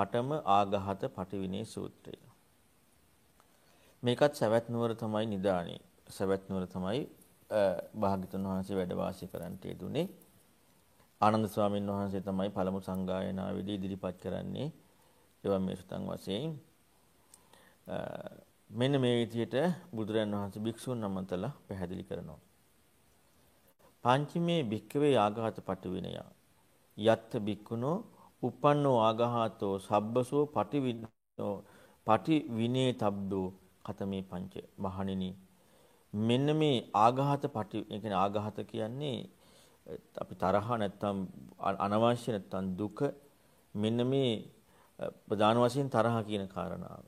පඨම ආඝාත පටිවිනේ සූත්‍රය. මේකත් සවැත් නුවර තමයි නිදානේ. සවැත් නුවර තමයි භාග්‍යතුන් වහන්සේ වැඩ වාසය කරන්නට යෙදුනේ. ආනන්ද ස්වාමීන් වහන්සේ තමයි පළමු සංගායනාවේදී ඉදිරිපත් කරන්නේ. ඒවා මේ සුතං වශයෙන් මෙන්න මේ විදිහට බුදුරන් වහන්සේ භික්ෂුන් නමතලා පැහැදිලි කරනවා. පංචමේ භික්කවේ ආඝාත පටිවිනය. යත්ත භික්කුණෝ uppannෝ ආඝාතෝ සබ්බසෝ පටිවිනෝ පටි විනේ තබ්බෝ කතමේ පංච මහණෙනි මෙන්න මේ ආඝාත පටි ඒ කියන්නේ ආඝාත කියන්නේ අපි තරහ නැත්තම් අනවශ්‍ය නැත්තම් දුක මෙන්න මේ ප්‍රධාන වශයෙන් තරහ කියන කාරණාව.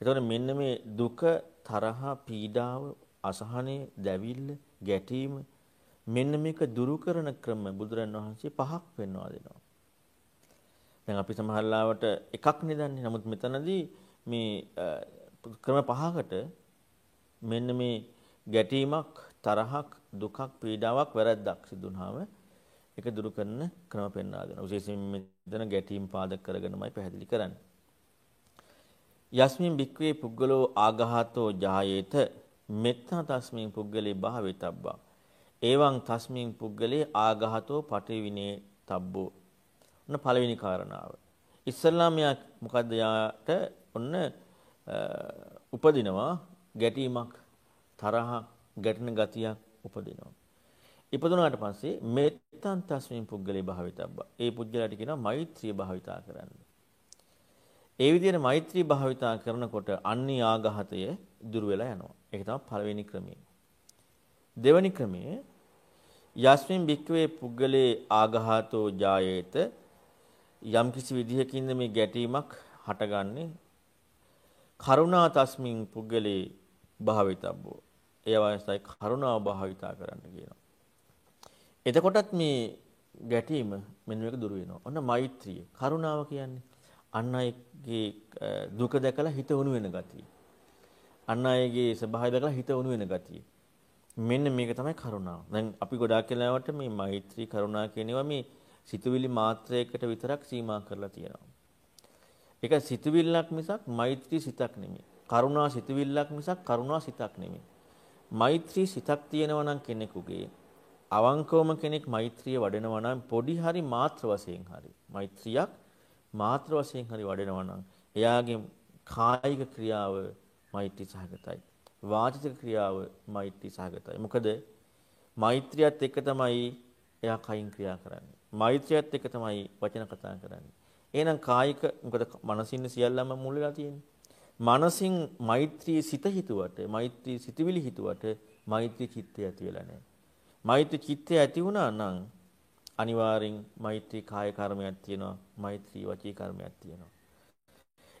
එතකොට මෙන්න මේ දුක තරහ පීඩාව අසහනය දැවිල්ල ගැටීම මෙන්න මේක දුරු කරන ක්‍රම බුදුරන් වහන්සේ පහක් පෙන්වා දෙනවා. දැන් අපි සමහරලාවට එකක් නෙදන්නේ. නමුත් මෙතනදී මේ ක්‍රම පහකට මෙන්න මේ ගැටීමක්, තරහක්, දුකක්, පීඩාවක්, වැරැද්දක් සිදු වුනහම ඒක දුරු කරන ක්‍රම පෙන්වා දෙනවා. විශේෂයෙන් මෙතන ගැටීම් පාදක කරගෙනමයි පැහැදිලි කරන්නේ. යස්මින් බික්වේ පුද්ගලෝ ආඝාතෝ ජායේත මෙත්තා තස්මින් පුද්ගලේ භාවිතබ්බා. එවං තස්මින් පුද්ගලේ ආඝාතෝ පටිවිනේ තබ්බෝ. ඔන්න පළවෙනි කාරණාව. ඉස්සල්ලාම යා මොකද්ද යාට ඔන්න උපදිනවා ගැටීමක් තරහක් ගැටෙන ගතියක් උපදිනවා. ඉපදුනාට පස්සේ මෙත්තන් තස්මින් පුද්ගලේ භාවිතබ්බා. ඒ පුද්ගලයාට කියනවා මෛත්‍රිය භාවිතා කරන්න. ඒ විදිහට මෛත්‍රී භාවිතා කරනකොට අන්‍ය ආඝාතය දුර වෙලා යනවා. ඒක තමයි පළවෙනි ක්‍රමය. දෙවෙනි ක්‍රමය යස්මින් බික්කවේ පුද්ගලේ ආඝාතෝ ජායේත යම් කිසි විදිහකින්ද මේ ගැටීමක් හටගන්නේ කරුණා තස්මින් පුද්ගලේ භාවිතබ්බෝ. ඒ අවස්ථාවේ කරුණාව භාවිතා කරන්න කියනවා. එතකොටත් මේ ගැටීම මෙන්න මේක දුර වෙනවා. ඔන්න මෛත්‍රිය. කරුණාව කියන්නේ අන් අයගේ දුක දැකලා හිත උණු වෙන ගතිය. අන් අයගේ ස්වභාවය දැකලා හිත උණු වෙන ගතිය. මෙන්න මේක තමයි කරුණාව. දැන් අපි ගොඩාක් වෙලාවට මේ මෛත්‍රී කරුණා කියනවා මේ සිතුවිලි මාත්‍රයකට විතරක් සීමා කරලා තියෙනවා. ඒක සිතුවිල්ලක් මිසක් මෛත්‍රී සිතක් නෙමෙයි. කරුණා සිතුවිල්ලක් මිසක් කරුණා සිතක් නෙමෙයි. මෛත්‍රී සිතක් තියෙනවා නම් කෙනෙකුගේ අවංකවම කෙනෙක් මෛත්‍රිය වඩනවා නම් පොඩි හරි මාත්‍ර වශයෙන් හරි මෛත්‍රියක් මාත්‍ර වශයෙන් හරි වඩනවා නම් එයාගේ කායික ක්‍රියාව මෛත්‍රී සහගතයි. වාචික ක්‍රියාව මෛත්‍රී සහගතයි. මොකද මෛත්‍රියත් එක්ක තමයි එයා කයින් ක්‍රියා කරන්නේ. මෛත්‍රියත් එක්ක තමයි වචන කතා කරන්නේ. එහෙනම් කායික මොකද මනසින් සියල්ලම මුල් වෙලා තියෙන්නේ. මනසින් මෛත්‍රී සිත හිතුවට, මෛත්‍රී සිතවිලි හිතුවට මෛත්‍රී චිත්තය ඇති වෙලා නැහැ. මෛත්‍රී චිත්තය ඇති වුණා නම් අනිවාර්යෙන් මෛත්‍රී කාය කර්මයක් තියෙනවා, මෛත්‍රී වචී කර්මයක් තියෙනවා.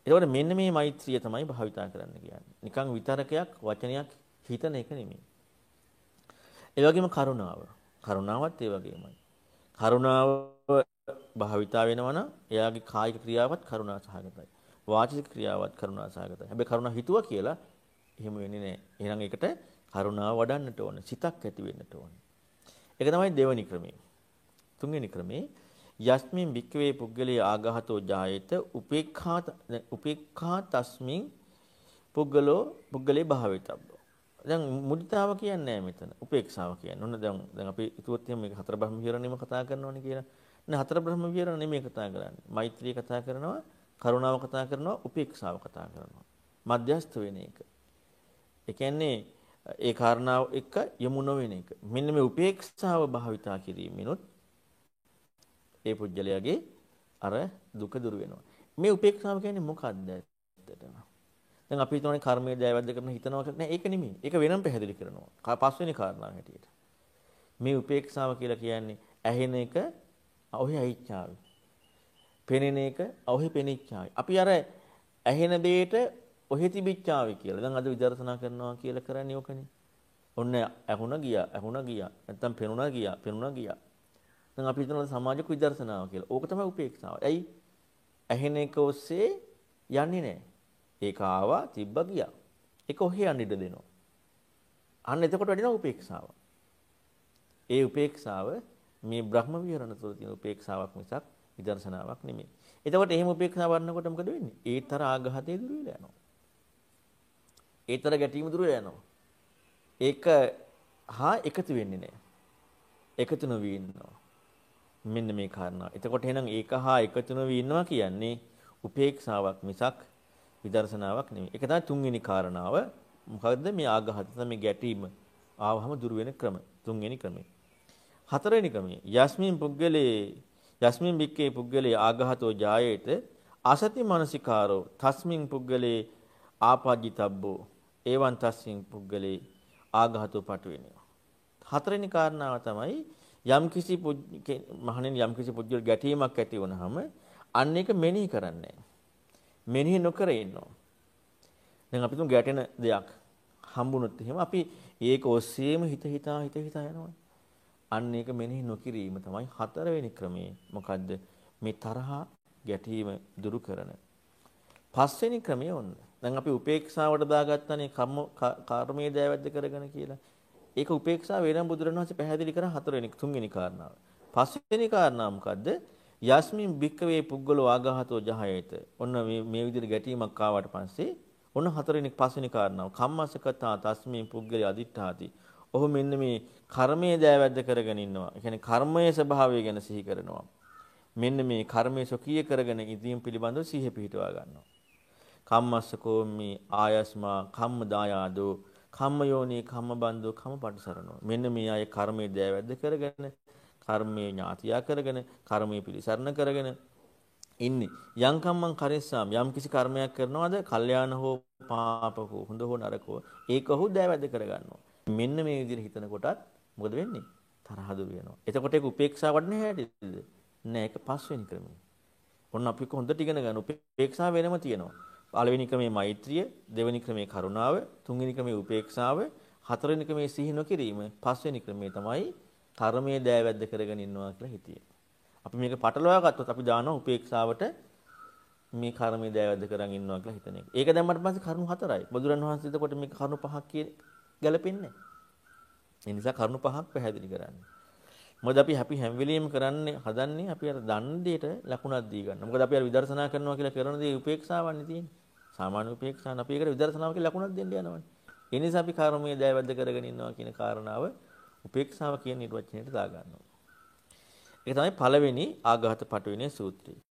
එතකොට මෙන්න මේ මෛත්‍රිය තමයි භාවිතා කරන්න කියන්නේ. නිකන් විතරකයක් වචනයක් හිතන එක නෙමෙයි. ඒ වගේම කරුණාව. කරුණාවත් ඒ වගේමයි. කරුණාව භාවිතා වෙනවා නම් එයාගේ කායික ක්‍රියාවත් කරුණා සහගතයි. වාචික ක්‍රියාවත් කරුණා සහගතයි. හැබැයි කරුණා හිතුවා කියලා එහෙම වෙන්නේ නැහැ. එහෙනම් ඒකට කරුණාව වඩන්නට ඕන. සිතක් ඇති වෙන්නට ඕන. ඒක තමයි දෙවෙනි ක්‍රමය. තුන්වෙනි ක්‍රමේ යස්මින් භික්කවේ පුද්ගලයේ ආඝාතෝ ජායේත උපේක්ඛා උපේක්ඛා තස්මින් පුද්ගලෝ පුද්ගලේ භාවිතබ්බ. දැන් මුදිතාව කියන්නේ මෙතන. උපේක්ෂාව කියන්නේ. ඔන්න දැන් දැන් අපි හිතුවොත් එහෙනම් මේක හතර බ්‍රහ්ම විහරණයම කතා කරනවනේ කියලා. නේ හතර බ්‍රහ්ම විහරණ නෙමෙයි කතා කරන්නේ. මෛත්‍රිය කතා කරනවා, කරුණාව කතා කරනවා, උපේක්ෂාව කතා කරනවා. මධ්‍යස්ථ වෙන එක. ඒ කියන්නේ ඒ කාරණාව එක්ක යමු නොවන එක. මෙන්න මේ උපේක්ෂාව භාවිතා කිරීමෙනුත් ඒ පුජ්‍යලයාගේ අර දුක දුර වෙනවා. මේ උපේක්ෂාව කියන්නේ මොකක්ද ඇත්තටම? දැන් අපි හිතන්නේ කර්මයේ ජයවැද්ද කරන හිතනවා නෑ ඒක නෙමෙයි. ඒක වෙනම පැහැදිලි කරනවා. පස්වෙනි කාරණාව හැටියට. මේ උපේක්ෂාව කියලා කියන්නේ ඇහෙන එක ඔහි ඇහිච්චාවි. පෙනෙන එක ඔහි පෙනිච්චාවි. අපි අර ඇහෙන දෙයට ඔහි තිබිච්චාවි කියලා. දැන් අද විදර්ශනා කරනවා කියලා කරන්නේ ඕකනේ. ඔන්න ඇහුණ ගියා, ඇහුණ ගියා. නැත්තම් පෙනුණා ගියා, පෙනුණා ගියා. දැන් අපි හිතනවා සමාජික විදර්ශනාව කියලා. ඕක තමයි උපේක්ෂාව. ඇයි? ඇහෙන එක ඔස්සේ යන්නේ නැහැ. ඒක ආවා තිබ්බ ගියා. ඒක ඔහේ යන්න ඉඩ දෙනවා. අන්න එතකොට වැඩිනවා උපේක්ෂාව. ඒ උපේක්ෂාව මේ බ්‍රහ්ම විහරණ තුළ තියෙන උපේක්ෂාවක් මිසක් විදර්ශනාවක් නෙමෙයි. එතකොට එහෙම උපේක්ෂාව වඩනකොට මොකද වෙන්නේ? ඒතර ආඝාතය දුර වෙලා යනවා. ඒතර ගැටීම දුර යනවා. ඒක හා එකතු වෙන්නේ නැහැ. එකතු නොවි ඉන්නවා. මෙන්න මේ කාරණා. එතකොට එහෙනම් ඒක හා එකතු නොවි ඉන්නවා කියන්නේ උපේක්ෂාවක් මිසක් විදර්ශනාවක් නෙමෙයි. ඒක තමයි තුන්වෙනි කාරණාව. මොකද්ද මේ ආඝාත තමයි ගැටීම ආවහම දුර වෙන ක්‍රම. තුන්වෙනි ක්‍රමය. හතරවෙනි ක්‍රමය. යස්මින් පුද්ගලේ යස්මින් බික්කේ පුද්ගලේ ආඝාතෝ ජායේත අසති මනසිකාරෝ තස්මින් පුද්ගලේ ආපජිතබ්බෝ එවං තස්මින් පුද්ගලේ ආඝාතෝ පටවෙනවා. හතරවෙනි කාරණාව තමයි යම්කිසි මහණෙනි යම්කිසි පුද්ගල ගැටීමක් ඇති වුනහම අන්න ඒක මෙනෙහි කරන්නේ මෙනෙහි නොකර ඉන්නවා. දැන් අපි තුන් ගැටෙන දෙයක් හම්බුනොත් එහෙම අපි ඒක ඔස්සේම හිත හිතා හිත හිතා යනවා. අන්න ඒක මෙනෙහි නොකිරීම තමයි හතරවෙනි ක්‍රමය. මොකද්ද? මේ තරහා ගැටීම දුරු කරන. පස්වෙනි ක්‍රමය ඔන්න. දැන් අපි උපේක්ෂාවට දාගත්තනේ කර්ම කර්මයේ දෑවැද්ද කරගෙන කියලා. ඒක උපේක්ෂාව වෙනම බුදුරණවහන්සේ පැහැදිලි කරා හතරවෙනි තුන්වෙනි කාරණාව. පස්වෙනි කාරණාව මොකද්ද? යස්මින් භික්කවේ පුද්ගලෝ ආඝාතෝ ජහයේත. ඔන්න මේ මේ විදිහට ගැටීමක් ආවට පස්සේ ඔන්න හතරවෙනි පස්වෙනි කාරණාව. කම්මසකතා තස්මින් පුද්ගලයා අදිත්‍යාති. ඔහු මෙන්න මේ කර්මයේ දෑවැද්ද කරගෙන ඉන්නවා. ඒ කියන්නේ කර්මයේ ස්වභාවය ගැන සිහි කරනවා. මෙන්න මේ කර්මයේ සොකීය කරගෙන ඉදීම් පිළිබඳව සිහිය පිහිටවා ගන්නවා. කම්මස්සකෝ මේ ආයස්මා කම්ම දායාදෝ කම්ම යෝනී කම්ම බන්දෝ කම්ම පටිසරණෝ. මෙන්න මේ අය කර්මයේ දෑවැද්ද කරගෙන කර්මයේ ඥාතියා කරගෙන කර්මයේ පිළිසරණ කරගෙන ඉන්නේ. යම් කම්මං කරෙස්සාම් යම් කිසි කර්මයක් කරනවාද? කල්යාණ හෝ පාපකෝ හොඳ හෝ නරකෝ ඒක ඔහු දෑවැද්ද කරගන්නවා. මෙන්න මේ විදිහට හිතන කොටත් මොකද වෙන්නේ? තරහ දුර වෙනවා. එතකොට ඒක උපේක්ෂාවට නැහැටිද? නෑ ඒක පස්වෙනි ක්‍රමය. ඔන්න අපි හොඳට ඉගෙන ගන්න උපේක්ෂාව වෙනම තියෙනවා. පළවෙනි ක්‍රමේ මෛත්‍රිය, දෙවෙනි ක්‍රමේ කරුණාව, තුන්වෙනි ක්‍රමේ උපේක්ෂාව, හතරවෙනි ක්‍රමේ සිහි නොකිරීම, පස්වෙනි ක්‍රමේ තමයි කර්මයේ දෑවැද්ද කරගෙන ඉන්නවා කියලා හිතිය. අපි මේක පටලවා ගත්තොත් අපි දානවා උපේක්ෂාවට මේ කර්මයේ දෑවැද්ද කරන් ඉන්නවා කියලා හිතන එක. ඒක දැම්මට පස්සේ කරුණු හතරයි. බුදුරන් වහන්සේ එතකොට මේක කරුණු පහක් ගැලපෙන්නේ නැහැ. ඒ නිසා කරුණු පහක් පැහැදිලි කරන්න. මොකද අපි අපි හැම වෙලෙම කරන්නේ හදන්නේ අපි අර දන්න දෙයට ලකුණක් දී ගන්න. මොකද අපි අර විදර්ශනා කරනවා කියලා කරන දේ උපේක්ෂාවන්නේ තියෙන්නේ. සාමාන්‍ය උපේක්ෂාන අපි ඒකට විදර්ශනාව කියලා ලකුණක් දෙන්න යනවනේ. ඒ නිසා අපි කර්මයේ දයවැද්ද කරගෙන ඉන්නවා කියන කාරණාව උපේක්ෂාව කියන නිර්වචනයට දාගන්නවා. ඒක තමයි පළවෙනි ආඝාත පටවිනේ සූත්‍රය.